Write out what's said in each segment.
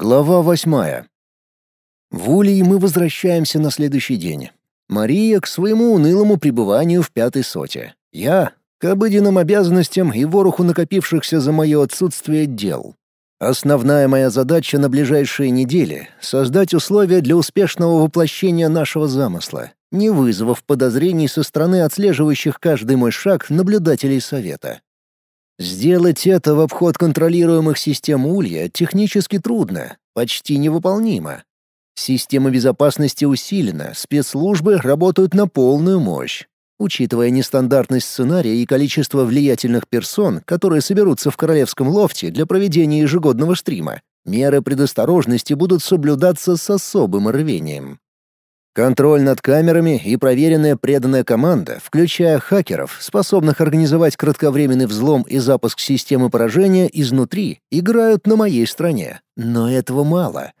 Глава восьмая. В Улей мы возвращаемся на следующий день. Мария к своему унылому пребыванию в пятой соте. Я — к обыденным обязанностям и вороху накопившихся за мое отсутствие дел. Основная моя задача на ближайшие недели — создать условия для успешного воплощения нашего замысла, не вызвав подозрений со стороны отслеживающих каждый мой шаг наблюдателей совета. Сделать это в обход контролируемых систем Улья технически трудно, почти невыполнимо. Система безопасности усилена, спецслужбы работают на полную мощь. Учитывая нестандартность сценария и количество влиятельных персон, которые соберутся в королевском лофте для проведения ежегодного стрима, меры предосторожности будут соблюдаться с особым рвением. Контроль над камерами и проверенная преданная команда, включая хакеров, способных организовать кратковременный взлом и запуск системы поражения изнутри, играют на моей стороне. Но этого мало.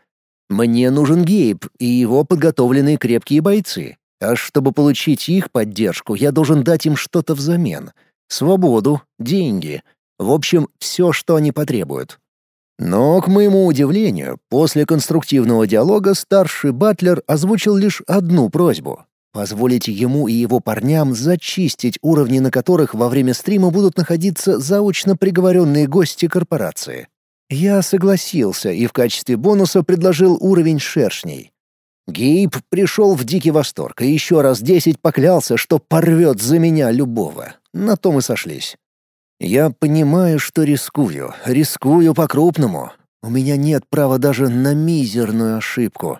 Мне нужен Гейб и его подготовленные крепкие бойцы. А чтобы получить их поддержку, я должен дать им что-то взамен. Свободу, деньги. В общем, все, что они потребуют. Но, к моему удивлению, после конструктивного диалога старший батлер озвучил лишь одну просьбу — позволить ему и его парням зачистить уровни, на которых во время стрима будут находиться заочно приговоренные гости корпорации. Я согласился и в качестве бонуса предложил уровень шершней. Гейб пришел в дикий восторг и еще раз десять поклялся, что порвет за меня любого. На том и сошлись. Я понимаю, что рискую, рискую по-крупному. У меня нет права даже на мизерную ошибку.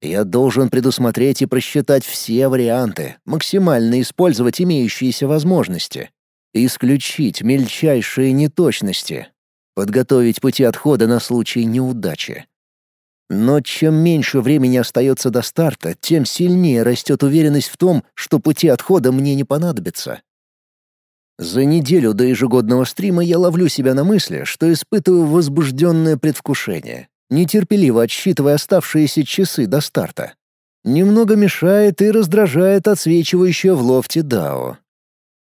Я должен предусмотреть и просчитать все варианты, максимально использовать имеющиеся возможности, исключить мельчайшие неточности, подготовить пути отхода на случай неудачи. Но чем меньше времени остается до старта, тем сильнее растет уверенность в том, что пути отхода мне не понадобятся. За неделю до ежегодного стрима я ловлю себя на мысли, что испытываю возбужденное предвкушение, нетерпеливо отсчитывая оставшиеся часы до старта. Немного мешает и раздражает отсвечивающая в лофте Дао.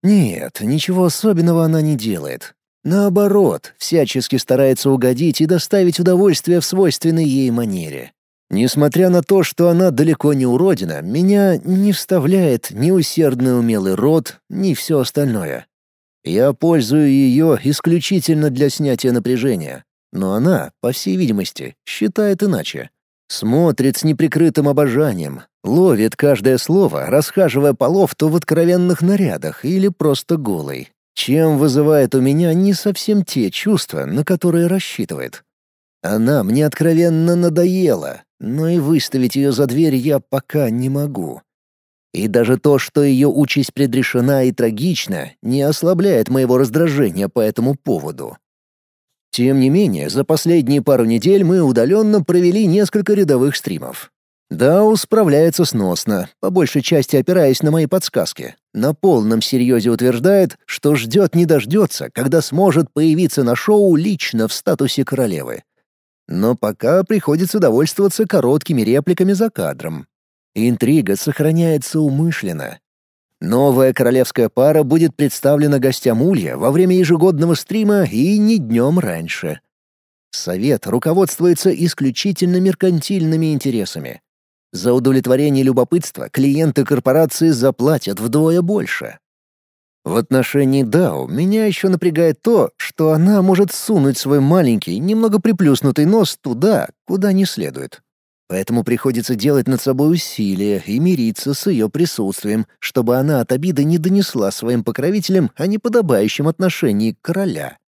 Нет, ничего особенного она не делает. Наоборот, всячески старается угодить и доставить удовольствие в свойственной ей манере. Несмотря на то, что она далеко не уродина, меня не вставляет ни усердный умелый рот, ни все остальное. Я пользую ее исключительно для снятия напряжения, но она, по всей видимости, считает иначе. Смотрит с неприкрытым обожанием, ловит каждое слово, расхаживая по лофту в откровенных нарядах или просто голой, чем вызывает у меня не совсем те чувства, на которые рассчитывает. Она мне откровенно надоела, но и выставить ее за дверь я пока не могу. И даже то, что ее участь предрешена и трагична, не ослабляет моего раздражения по этому поводу. Тем не менее, за последние пару недель мы удаленно провели несколько рядовых стримов. Дау справляется сносно, по большей части опираясь на мои подсказки. На полном серьезе утверждает, что ждет не дождется, когда сможет появиться на шоу лично в статусе королевы. Но пока приходится довольствоваться короткими репликами за кадром, Интрига сохраняется умышленно. Новая королевская пара будет представлена гостям Улья во время ежегодного стрима и не днем раньше. Совет руководствуется исключительно меркантильными интересами. За удовлетворение любопытства клиенты корпорации заплатят вдвое больше. В отношении Дао меня еще напрягает то, что она может сунуть свой маленький, немного приплюснутый нос туда, куда не следует. Поэтому приходится делать над собой усилия и мириться с ее присутствием, чтобы она от обиды не донесла своим покровителям о неподобающем отношении короля.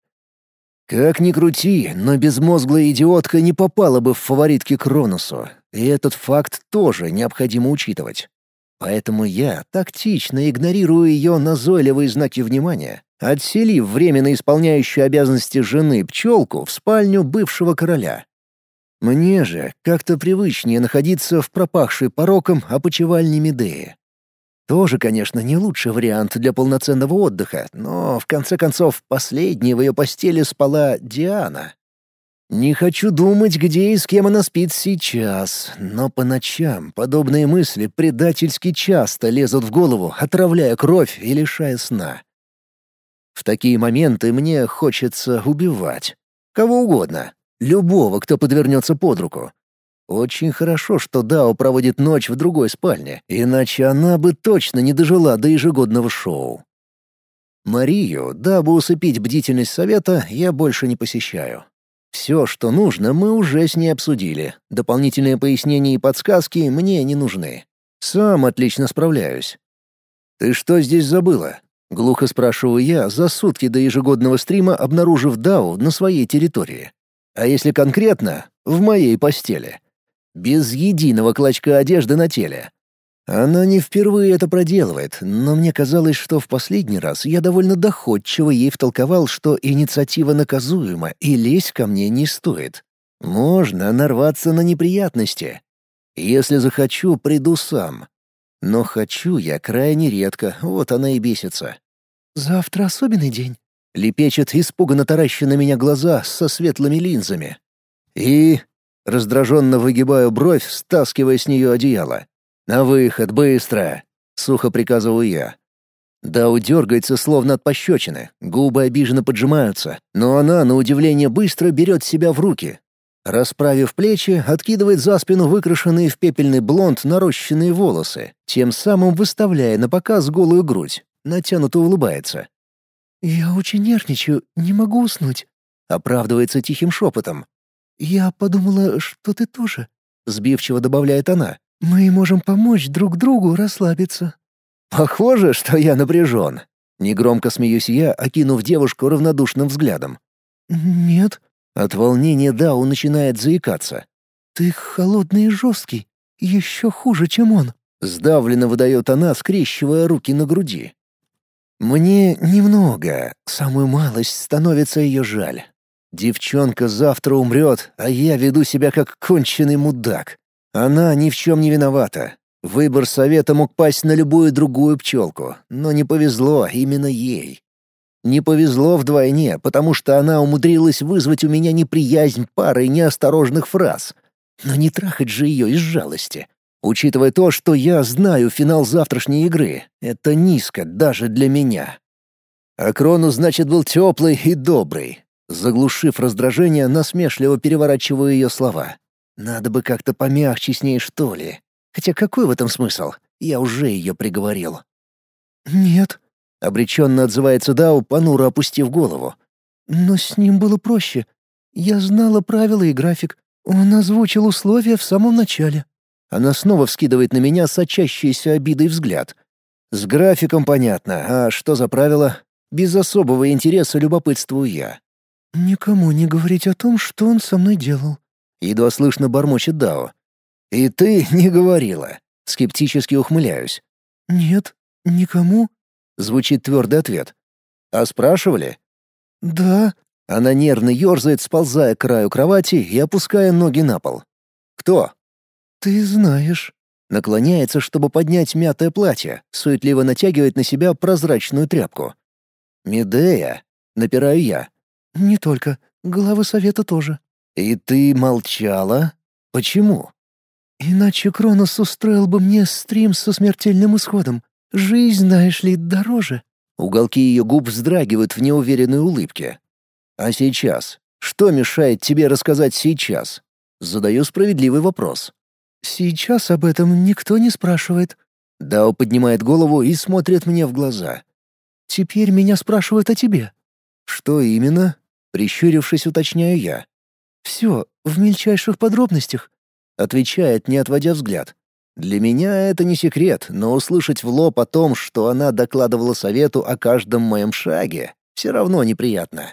Как ни крути, но безмозглая идиотка не попала бы в фаворитки Кроносу, и этот факт тоже необходимо учитывать. Поэтому я тактично игнорирую ее назойливые знаки внимания, отселив временно исполняющую обязанности жены пчелку в спальню бывшего короля. Мне же как-то привычнее находиться в пропахшей пороком опочивальне Медеи. Тоже, конечно, не лучший вариант для полноценного отдыха, но, в конце концов, последней в ее постели спала Диана. Не хочу думать, где и с кем она спит сейчас, но по ночам подобные мысли предательски часто лезут в голову, отравляя кровь и лишая сна. В такие моменты мне хочется убивать. Кого угодно, любого, кто подвернется под руку. Очень хорошо, что Дао проводит ночь в другой спальне, иначе она бы точно не дожила до ежегодного шоу. Марию, дабы усыпить бдительность совета, я больше не посещаю. Все, что нужно, мы уже с ней обсудили. Дополнительные пояснения и подсказки мне не нужны. Сам отлично справляюсь. «Ты что здесь забыла?» — глухо спрашиваю я, за сутки до ежегодного стрима обнаружив Дау на своей территории. А если конкретно, в моей постели. Без единого клочка одежды на теле. Она не впервые это проделывает, но мне казалось, что в последний раз я довольно доходчиво ей втолковал, что инициатива наказуема и лезть ко мне не стоит. Можно нарваться на неприятности. Если захочу, приду сам. Но хочу я крайне редко, вот она и бесится. «Завтра особенный день», — лепечет испуганно тараща на меня глаза со светлыми линзами. И... Раздраженно выгибаю бровь, стаскивая с нее одеяло. «На выход, быстро!» — сухо приказываю я. Дау дергается, словно от пощечины, губы обиженно поджимаются, но она, на удивление, быстро берет себя в руки. Расправив плечи, откидывает за спину выкрашенные в пепельный блонд нарощенные волосы, тем самым выставляя на показ голую грудь, натянуто улыбается. «Я очень нервничаю, не могу уснуть», — оправдывается тихим шепотом. «Я подумала, что ты тоже», — сбивчиво добавляет она. Мы можем помочь друг другу расслабиться». «Похоже, что я напряжен». Негромко смеюсь я, окинув девушку равнодушным взглядом. «Нет». От волнения Дау начинает заикаться. «Ты холодный и жесткий. Еще хуже, чем он». Сдавленно выдает она, скрещивая руки на груди. Мне немного, самую малость становится ее жаль. Девчонка завтра умрет, а я веду себя как конченый мудак. Она ни в чем не виновата. Выбор совета мог пасть на любую другую пчелку, но не повезло именно ей. Не повезло вдвойне, потому что она умудрилась вызвать у меня неприязнь парой неосторожных фраз. Но не трахать же ее из жалости. Учитывая то, что я знаю финал завтрашней игры, это низко даже для меня. А Крону, значит, был теплый и добрый. Заглушив раздражение, насмешливо переворачиваю ее слова. Надо бы как-то помягче с ней, что ли. Хотя какой в этом смысл? Я уже ее приговорил. «Нет», — обреченно отзывается Дау, понуро опустив голову. «Но с ним было проще. Я знала правила и график. Он озвучил условия в самом начале». Она снова вскидывает на меня сочащийся обидой взгляд. С графиком понятно, а что за правила? Без особого интереса любопытствую я. «Никому не говорить о том, что он со мной делал. Едва слышно бормочет Дао. «И ты не говорила». Скептически ухмыляюсь. «Нет, никому», — звучит твердый ответ. «А спрашивали?» «Да». Она нервно ерзает, сползая к краю кровати и опуская ноги на пол. «Кто?» «Ты знаешь». Наклоняется, чтобы поднять мятое платье, суетливо натягивает на себя прозрачную тряпку. «Медея?» — напираю я. «Не только. Главы совета тоже». «И ты молчала? Почему?» «Иначе Кронос устроил бы мне стрим со смертельным исходом. Жизнь, знаешь ли, дороже». Уголки ее губ вздрагивают в неуверенной улыбке. «А сейчас? Что мешает тебе рассказать сейчас?» Задаю справедливый вопрос. «Сейчас об этом никто не спрашивает». Дао поднимает голову и смотрит мне в глаза. «Теперь меня спрашивают о тебе». «Что именно?» Прищурившись, уточняю я. Все, в мельчайших подробностях», — отвечает, не отводя взгляд. Для меня это не секрет, но услышать в лоб о том, что она докладывала совету о каждом моем шаге, все равно неприятно.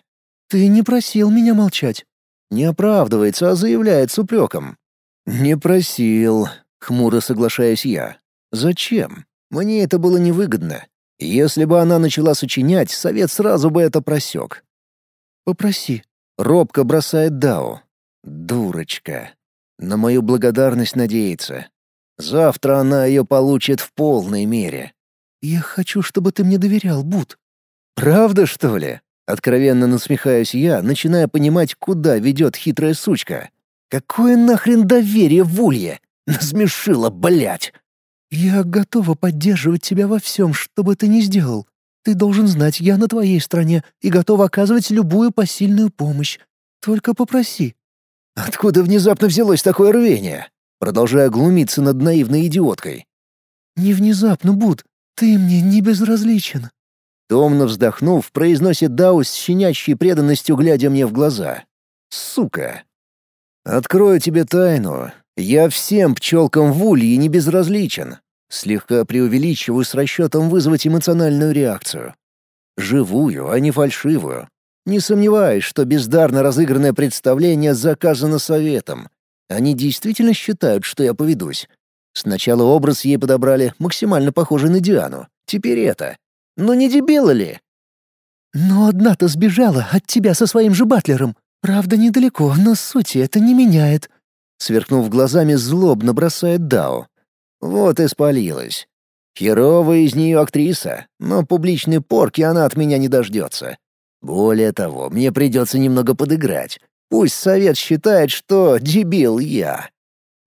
«Ты не просил меня молчать». Не оправдывается, а заявляет с упреком. «Не просил», — хмуро соглашаюсь я. «Зачем? Мне это было невыгодно. Если бы она начала сочинять, совет сразу бы это просек». «Попроси», Робко бросает Дао. Дурочка. На мою благодарность надеется. Завтра она ее получит в полной мере. «Я хочу, чтобы ты мне доверял, Бут». «Правда, что ли?» Откровенно насмехаюсь я, начиная понимать, куда ведет хитрая сучка. «Какое нахрен доверие в улье? Насмешила, блять!» «Я готова поддерживать тебя во всем, что бы ты ни сделал. Ты должен знать, я на твоей стороне и готов оказывать любую посильную помощь. Только попроси». Откуда внезапно взялось такое рвение? Продолжая глумиться над наивной идиоткой. «Не внезапно, Буд. Ты мне не безразличен». Томно вздохнув, произносит Дау с щенячьей преданностью, глядя мне в глаза. «Сука!» «Открою тебе тайну. Я всем пчелкам в улье не безразличен. Слегка преувеличиваю с расчетом вызвать эмоциональную реакцию. Живую, а не фальшивую. Не сомневаюсь, что бездарно разыгранное представление заказано советом. Они действительно считают, что я поведусь. Сначала образ ей подобрали, максимально похожий на Диану. Теперь это. Но не дебила ли? «Но одна-то сбежала от тебя со своим же батлером. Правда, недалеко, но сути это не меняет». Сверкнув глазами, злобно бросает Дао. Вот и спалилась. Херовая из нее актриса, но публичной порки она от меня не дождется. Более того, мне придется немного подыграть. Пусть совет считает, что дебил я.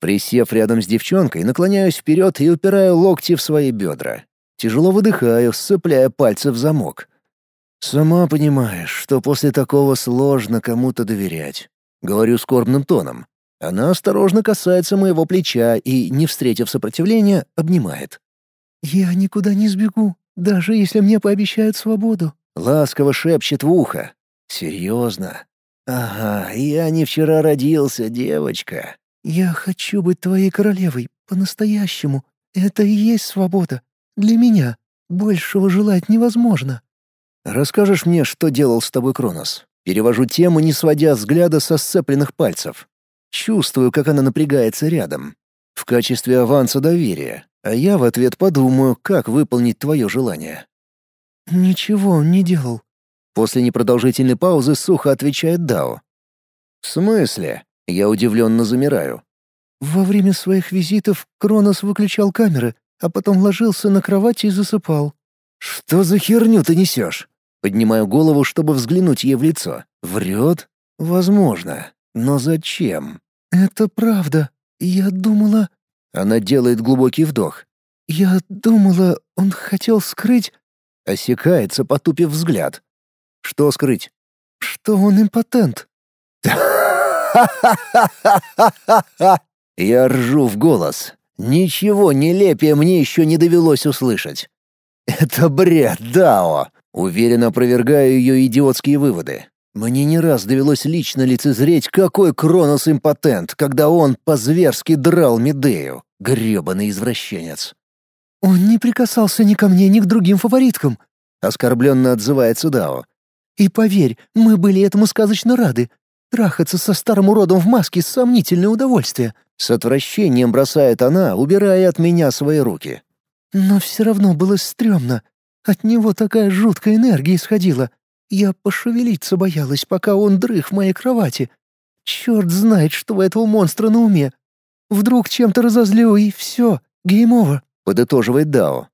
Присев рядом с девчонкой, наклоняюсь вперед и упираю локти в свои бедра. Тяжело выдыхаю, сцепляя пальцы в замок. «Сама понимаешь, что после такого сложно кому-то доверять», — говорю скорбным тоном. Она осторожно касается моего плеча и, не встретив сопротивления, обнимает. «Я никуда не сбегу, даже если мне пообещают свободу», — ласково шепчет в ухо. «Серьезно? Ага, я не вчера родился, девочка». «Я хочу быть твоей королевой, по-настоящему. Это и есть свобода. Для меня. Большего желать невозможно». «Расскажешь мне, что делал с тобой Кронос?» Перевожу тему, не сводя взгляда со сцепленных пальцев. Чувствую, как она напрягается рядом. В качестве аванса доверия. А я в ответ подумаю, как выполнить твое желание. «Ничего не делал». После непродолжительной паузы сухо отвечает Дао. «В смысле?» Я удивленно замираю. Во время своих визитов Кронос выключал камеры, а потом ложился на кровати и засыпал. «Что за херню ты несешь?» Поднимаю голову, чтобы взглянуть ей в лицо. Врет? Возможно. Но зачем? «Это правда. Я думала...» Она делает глубокий вдох. «Я думала, он хотел скрыть...» Осекается, потупив взгляд. «Что скрыть?» «Что он импотент». Я ржу в голос. Ничего нелепее мне еще не довелось услышать. «Это бред, Дао!» Уверенно опровергаю ее идиотские выводы. Мне не раз довелось лично лицезреть, какой Кронос импотент, когда он по-зверски драл Медею. грёбаный извращенец. «Он не прикасался ни ко мне, ни к другим фавориткам», — оскорбленно отзывается Дао. «И поверь, мы были этому сказочно рады. Трахаться со старым уродом в маске — сомнительное удовольствие». С отвращением бросает она, убирая от меня свои руки. «Но все равно было стрёмно. От него такая жуткая энергия исходила. Я пошевелиться боялась, пока он дрых в моей кровати. Черт знает, что у этого монстра на уме. Вдруг чем-то разозлю, и все, game over», — подытоживает Дао.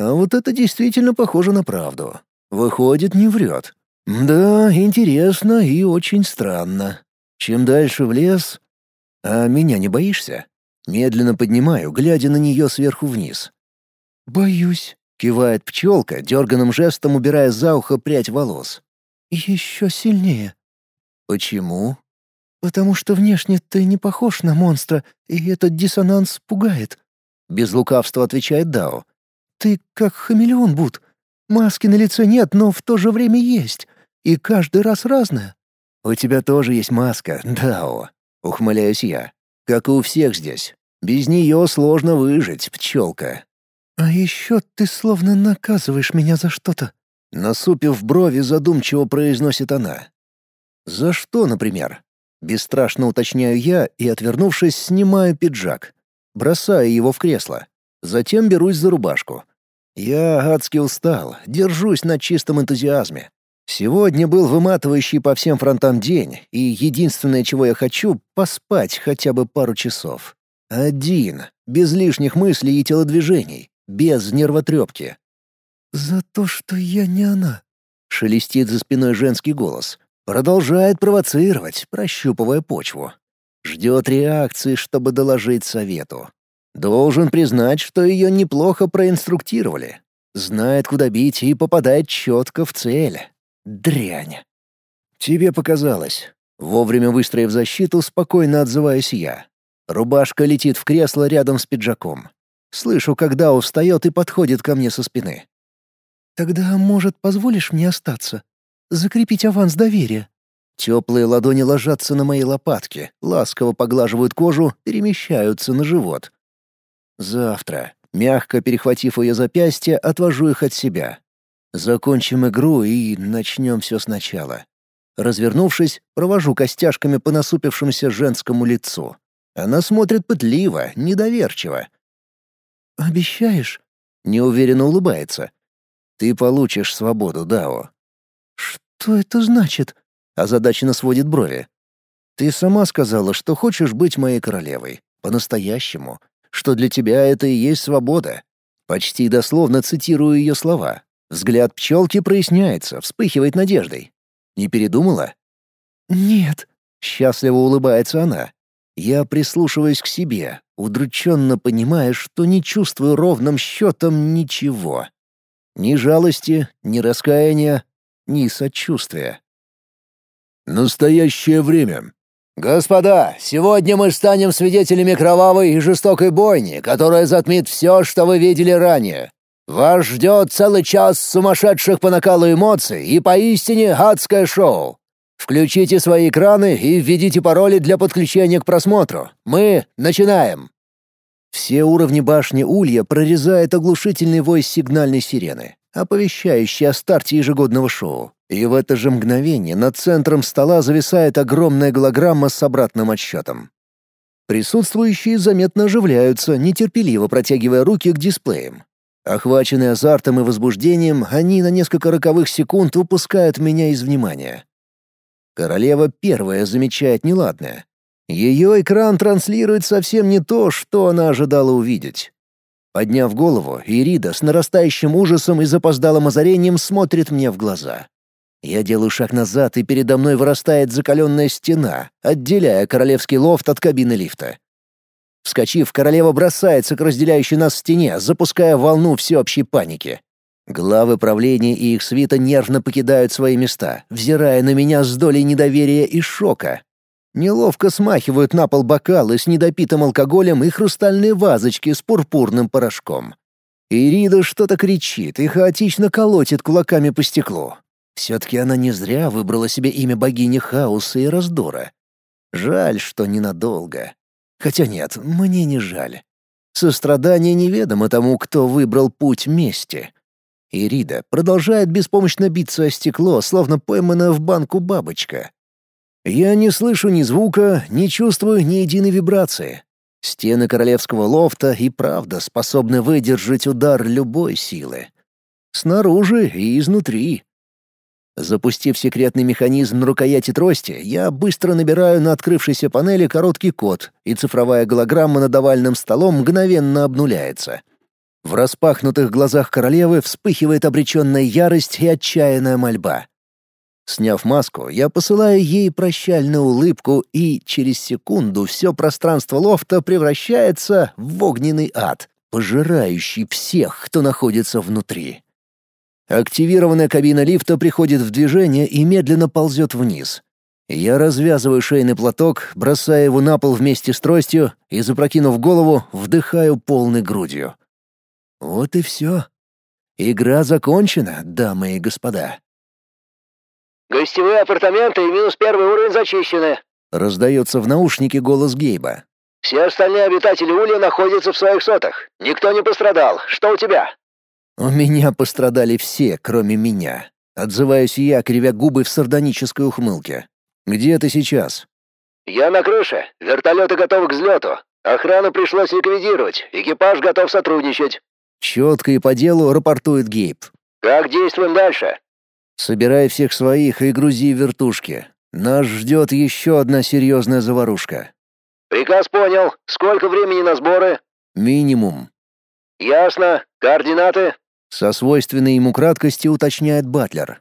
А вот это действительно похоже на правду. Выходит, не врет. Да, интересно и очень странно. Чем дальше в лес... А меня не боишься? Медленно поднимаю, глядя на нее сверху вниз. «Боюсь», Кивает пчелка, дерганым жестом убирая за ухо прядь волос. «Еще сильнее». «Почему?» «Потому что внешне ты не похож на монстра, и этот диссонанс пугает». Без лукавства отвечает Дао. «Ты как хамелеон, Бут. Маски на лице нет, но в то же время есть. И каждый раз разная». «У тебя тоже есть маска, Дао», — ухмыляюсь я. «Как и у всех здесь. Без нее сложно выжить, пчелка». «А еще ты словно наказываешь меня за что-то». Насупив брови, задумчиво произносит она. «За что, например?» Бесстрашно уточняю я и, отвернувшись, снимаю пиджак. Бросаю его в кресло. Затем берусь за рубашку. Я адски устал, держусь на чистом энтузиазме. Сегодня был выматывающий по всем фронтам день, и единственное, чего я хочу — поспать хотя бы пару часов. Один, без лишних мыслей и телодвижений без нервотрепки. «За то, что я не она», — шелестит за спиной женский голос. Продолжает провоцировать, прощупывая почву. Ждет реакции, чтобы доложить совету. Должен признать, что ее неплохо проинструктировали. Знает, куда бить и попадает четко в цель. Дрянь. Тебе показалось. Вовремя выстроив защиту, спокойно отзываюсь я. Рубашка летит в кресло рядом с пиджаком. Слышу, когда устает и подходит ко мне со спины. «Тогда, может, позволишь мне остаться? Закрепить аванс доверия?» Теплые ладони ложатся на мои лопатки, ласково поглаживают кожу, перемещаются на живот. Завтра, мягко перехватив ее запястье, отвожу их от себя. Закончим игру и начнем все сначала. Развернувшись, провожу костяшками по насупившемуся женскому лицу. Она смотрит пытливо, недоверчиво. «Обещаешь?» — неуверенно улыбается. «Ты получишь свободу, Дао». «Что это значит?» — озадаченно сводит брови. «Ты сама сказала, что хочешь быть моей королевой. По-настоящему. Что для тебя это и есть свобода». Почти дословно цитирую ее слова. Взгляд пчелки проясняется, вспыхивает надеждой. Не передумала? «Нет», — счастливо улыбается она. Я прислушиваюсь к себе, удрученно понимая, что не чувствую ровным счетом ничего. Ни жалости, ни раскаяния, ни сочувствия. Настоящее время. «Господа, сегодня мы станем свидетелями кровавой и жестокой бойни, которая затмит все, что вы видели ранее. Вас ждет целый час сумасшедших по накалу эмоций и поистине адское шоу. Включите свои экраны и введите пароли для подключения к просмотру. Мы начинаем. Все уровни башни Улья прорезает оглушительный вой сигнальной сирены, оповещающий о старте ежегодного шоу. И в это же мгновение над центром стола зависает огромная голограмма с обратным отсчетом. Присутствующие заметно оживляются, нетерпеливо протягивая руки к дисплеям. Охваченные азартом и возбуждением, они на несколько роковых секунд упускают меня из внимания. Королева первая замечает неладное. Ее экран транслирует совсем не то, что она ожидала увидеть. Подняв голову, Ирида с нарастающим ужасом и запоздалым озарением смотрит мне в глаза. Я делаю шаг назад, и передо мной вырастает закаленная стена, отделяя королевский лофт от кабины лифта. Вскочив, королева бросается к разделяющей нас стене, запуская волну всеобщей паники. Главы правления и их свита нервно покидают свои места, взирая на меня с долей недоверия и шока. Неловко смахивают на пол бокалы с недопитым алкоголем и хрустальные вазочки с пурпурным порошком. Ирида что-то кричит и хаотично колотит кулаками по стеклу. Все-таки она не зря выбрала себе имя богини хаоса и раздора. Жаль, что ненадолго. Хотя нет, мне не жаль. Сострадание неведомо тому, кто выбрал путь мести. Ирида продолжает беспомощно биться о стекло, словно пойманная в банку бабочка. Я не слышу ни звука, не чувствую ни единой вибрации. Стены королевского лофта и правда способны выдержать удар любой силы. Снаружи и изнутри. Запустив секретный механизм на рукояти трости, я быстро набираю на открывшейся панели короткий код, и цифровая голограмма над овальным столом мгновенно обнуляется. В распахнутых глазах королевы вспыхивает обреченная ярость и отчаянная мольба. Сняв маску, я посылаю ей прощальную улыбку, и через секунду все пространство лофта превращается в огненный ад, пожирающий всех, кто находится внутри. Активированная кабина лифта приходит в движение и медленно ползет вниз. Я развязываю шейный платок, бросаю его на пол вместе с тростью и, запрокинув голову, вдыхаю полной грудью. Вот и все. Игра закончена, дамы и господа. «Гостевые апартаменты и минус первый уровень зачищены», — раздается в наушнике голос Гейба. «Все остальные обитатели Улья находятся в своих сотах. Никто не пострадал. Что у тебя?» У меня пострадали все, кроме меня. Отзываюсь я, кривя губы в сардонической ухмылке. Где ты сейчас? Я на крыше. Вертолеты готовы к взлету. Охрану пришлось ликвидировать. Экипаж готов сотрудничать. Четко и по делу рапортует Гейб. Как действуем дальше? Собирай всех своих и грузи вертушки. Нас ждет еще одна серьезная заварушка. Приказ понял. Сколько времени на сборы? Минимум. Ясно. Координаты? Со свойственной ему краткостью уточняет Батлер.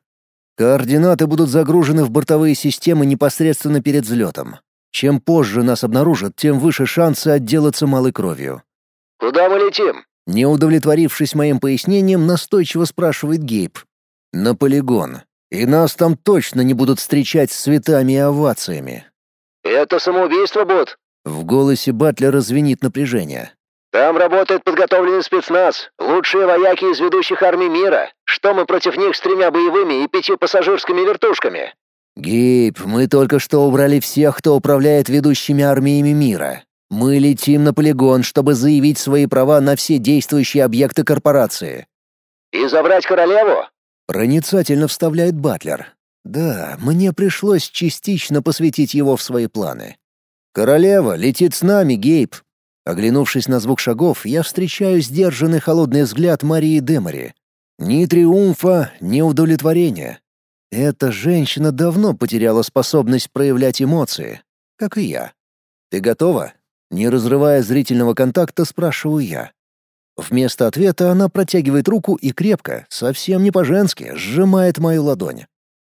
Координаты будут загружены в бортовые системы непосредственно перед взлетом. Чем позже нас обнаружат, тем выше шансы отделаться малой кровью. Куда мы летим? Не удовлетворившись моим пояснением, настойчиво спрашивает Гейб. На полигон. И нас там точно не будут встречать с цветами и овациями. «Это самоубийство, Бот!» В голосе Батлера звенит напряжение. «Там работает подготовленный спецназ, лучшие вояки из ведущих армий мира. Что мы против них с тремя боевыми и пятью пассажирскими вертушками?» «Гейб, мы только что убрали всех, кто управляет ведущими армиями мира. Мы летим на полигон, чтобы заявить свои права на все действующие объекты корпорации». «И забрать королеву?» Проницательно вставляет Батлер. Да, мне пришлось частично посвятить его в свои планы. «Королева летит с нами, Гейб!» Оглянувшись на звук шагов, я встречаю сдержанный холодный взгляд Марии Демори. Ни триумфа, ни удовлетворения. Эта женщина давно потеряла способность проявлять эмоции, как и я. «Ты готова?» Не разрывая зрительного контакта, спрашиваю я. Вместо ответа она протягивает руку и крепко, совсем не по-женски, сжимает мою ладонь.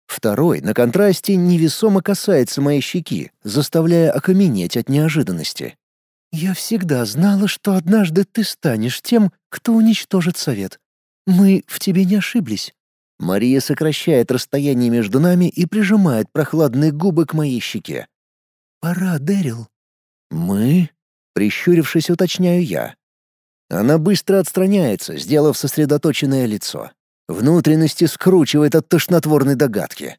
Второй, на контрасте, невесомо касается моей щеки, заставляя окаменеть от неожиданности. «Я всегда знала, что однажды ты станешь тем, кто уничтожит совет. Мы в тебе не ошиблись». Мария сокращает расстояние между нами и прижимает прохладные губы к моей щеке. «Пора, Дэрил». «Мы?» — прищурившись, уточняю я. Она быстро отстраняется, сделав сосредоточенное лицо. Внутренности скручивает от тошнотворной догадки.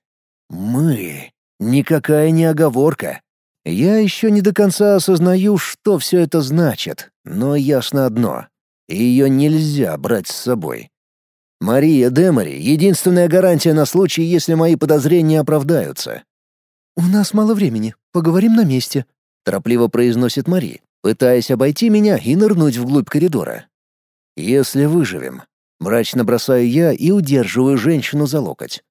Мы. Никакая не оговорка. Я еще не до конца осознаю, что все это значит, но ясно одно. Ее нельзя брать с собой. Мария Демори — единственная гарантия на случай, если мои подозрения оправдаются. «У нас мало времени. Поговорим на месте», — торопливо произносит Мари, пытаясь обойти меня и нырнуть вглубь коридора. «Если выживем, Мрачно бросаю я и удерживаю женщину за локоть.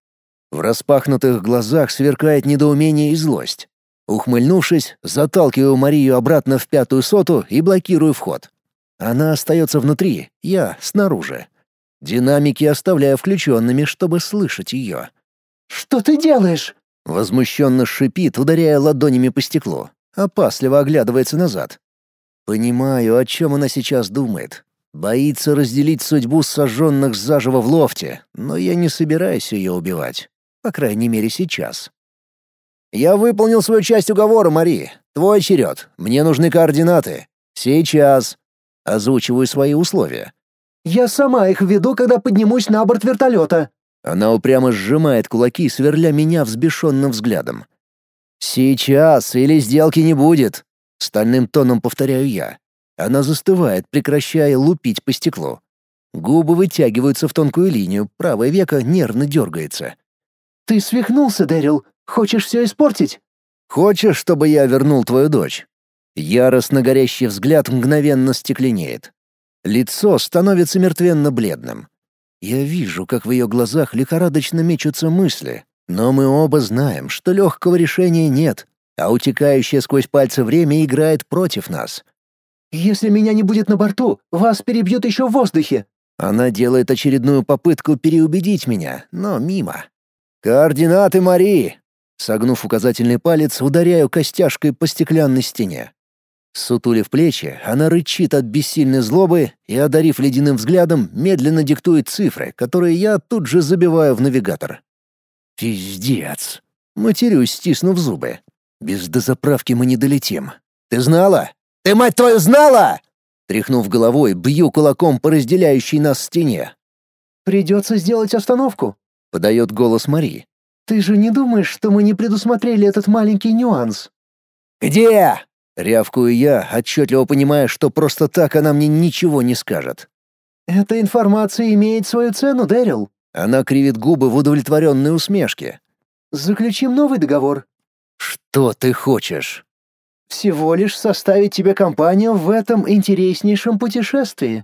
В распахнутых глазах сверкает недоумение и злость. Ухмыльнувшись, заталкиваю Марию обратно в пятую соту и блокирую вход. Она остается внутри, я снаружи. Динамики оставляю включенными, чтобы слышать ее. «Что ты делаешь?» Возмущенно шипит, ударяя ладонями по стеклу. Опасливо оглядывается назад. Понимаю, о чем она сейчас думает. Боится разделить судьбу сожженных заживо в лофте, но я не собираюсь ее убивать. По крайней мере, сейчас. «Я выполнил свою часть уговора, Мари. Твой черед. Мне нужны координаты. Сейчас». Озвучиваю свои условия. «Я сама их введу, когда поднимусь на борт вертолета». Она упрямо сжимает кулаки, сверля меня взбешенным взглядом. «Сейчас или сделки не будет», — стальным тоном повторяю я. Она застывает, прекращая лупить по стеклу. Губы вытягиваются в тонкую линию, правое веко нервно дергается. «Ты свихнулся, Дэрил? Хочешь все испортить?» «Хочешь, чтобы я вернул твою дочь?» Яростно горящий взгляд мгновенно стекленеет. Лицо становится мертвенно-бледным. Я вижу, как в ее глазах лихорадочно мечутся мысли, но мы оба знаем, что легкого решения нет, а утекающее сквозь пальцы время играет против нас. «Если меня не будет на борту, вас перебьют еще в воздухе!» Она делает очередную попытку переубедить меня, но мимо. «Координаты Марии!» Согнув указательный палец, ударяю костяшкой по стеклянной стене. Сутулив плечи, она рычит от бессильной злобы и, одарив ледяным взглядом, медленно диктует цифры, которые я тут же забиваю в навигатор. «Пиздец!» Матерюсь, стиснув зубы. «Без дозаправки мы не долетим. Ты знала? Ты, мать твою, знала?» Тряхнув головой, бью кулаком по разделяющей нас стене. «Придется сделать остановку», — подает голос Мари. «Ты же не думаешь, что мы не предусмотрели этот маленький нюанс?» «Где?» — рявкую я, отчетливо понимая, что просто так она мне ничего не скажет. «Эта информация имеет свою цену, Дэрил». Она кривит губы в удовлетворенной усмешке. «Заключим новый договор». «Что ты хочешь?» Всего лишь составить тебе компанию в этом интереснейшем путешествии».